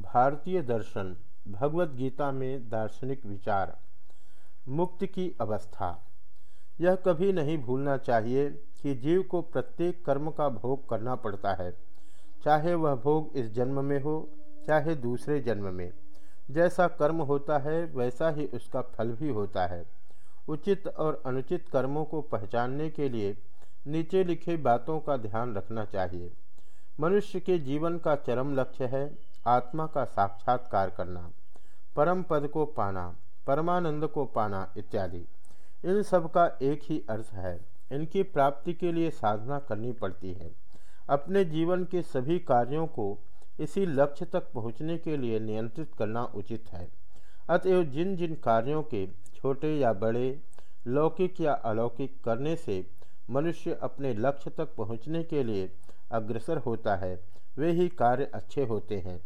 भारतीय दर्शन, भगवत गीता में दार्शनिक विचार। मुक्ति की अवस्था। यह कभी नहीं भूलना चाहिए कि जीव को प्रत्येक कर्म का भोग करना पड़ता है। चाहे वह भोग इस जन्म में हो, चाहे दूसरे जन्म में। जैसा कर्म होता है, वैसा ही उसका फल भी होता है। उचित और अनुचित कर्मों को पहचानने के लिए नीचे लिखे बातों का ध्यान रखना चाहिए। मनुष्य के जीवन का चरम लक्ष्य है आत्मा का साक्षात्कार करना, परम पद को पाना, परमानंद को पाना इत्यादि। इन सब का एक ही अर्थ है। इनकी प्राप्ति के लिए साधना करनी पड़ती है। अपने जीवन के सभी कार्यों को इसी लक्ष्य तक पहुँचने के लिए नियंत्रित करना उचित है। अतएव जिन जिन कार्यों के छोटे या बड़े, लौकिक या अलौकिक करने से मनुष्य अपने लक्ष्य तक पहुँचने के लिए अग्रसर होता है, वे ही कार्य अच्छे होते हैं।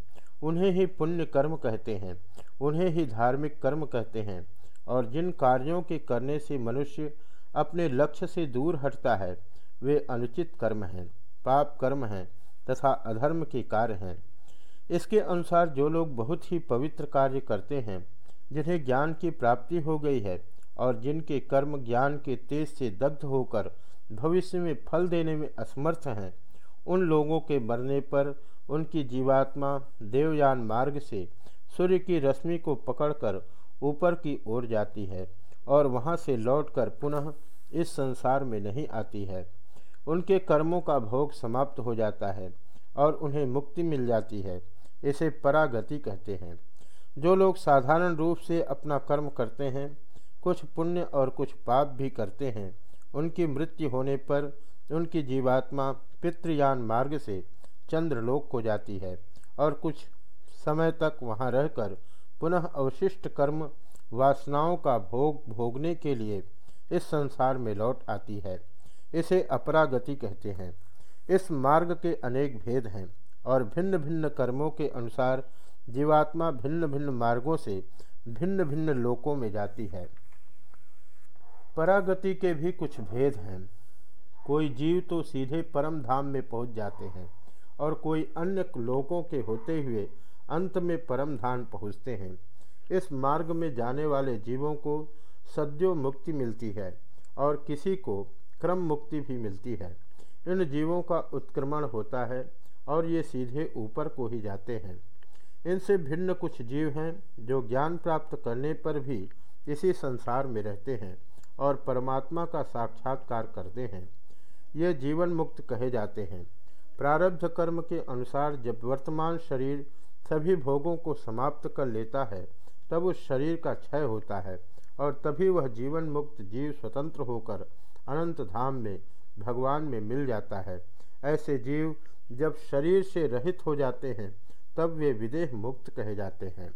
उन्हें ही पुण्य कर्म कहते हैं, उन्हें ही धार्मिक कर्म कहते हैं, और जिन कार्यों के करने से मनुष्य अपने लक्ष्य से दूर हटता है, वे अनुचित कर्म हैं, पाप कर्म हैं, तथा अधर्म के कार्य हैं। इसके अनुसार जो लोग बहुत ही पवित्र कार्य करते हैं, जिन्हें ज्ञान की प्राप्ति हो गई है, और जिनके कर्म ज्ञान के तेज से दग्ध होकर भविष्य में फल देने में असमर्थ हैं, उन लोगों के मरने पर उनकी जीवात्मा देवयान मार्ग से सूर्य की रश्मि को पकड़कर ऊपर की ओर जाती है और वहाँ से लौटकर पुनः इस संसार में नहीं आती है। उनके कर्मों का भोग समाप्त हो जाता है और उन्हें मुक्ति मिल जाती है, इसे परागति कहते हैं। जो लोग साधारण रूप से अपना कर्म करते हैं, कुछ पुण्य और कुछ पाप भी करते हैं, उनकी मृत्यु होने पर उनकी जीवात्मा पितृयान मार्ग से चंद्रलोक को जाती है और कुछ समय तक वहाँ रहकर पुनः अवशिष्ट कर्म वासनाओं का भोग भोगने के लिए इस संसार में लौट आती है। इसे अपरागति कहते हैं। इस मार्ग के अनेक भेद हैं और भिन्न भिन्न कर्मों के अनुसार जीवात्मा भिन्न भिन्न मार्गों से भिन्न भिन्न लोकों में जाती है। परागति के भी कुछ भेद हैं। कोई जीव तो सीधे परम धाम में पहुँच जाते हैं। और कोई अन्य लोगों के होते हुए अंत में परम धाम पहुँचते हैं। इस मार्ग में जाने वाले जीवों को सद्यो मुक्ति मिलती है और किसी को क्रम मुक्ति भी मिलती है। इन जीवों का उत्क्रमण होता है और ये सीधे ऊपर को ही जाते हैं। इनसे भिन्न कुछ जीव हैं जो ज्ञान प्राप्त करने पर भी इसी संसार में रहते हैं और परमात्मा का साक्षात्कार करते हैं। ये जीवन मुक्त कहे जाते हैं। प्रारब्ध कर्म के अनुसार जब वर्तमान शरीर सभी भोगों को समाप्त कर लेता है, तब उस शरीर का क्षय होता है और तभी वह जीवन मुक्त जीव स्वतंत्र होकर अनंत धाम में, भगवान में मिल जाता है। ऐसे जीव जब शरीर से रहित हो जाते हैं, तब वे विदेह मुक्त कहे जाते हैं।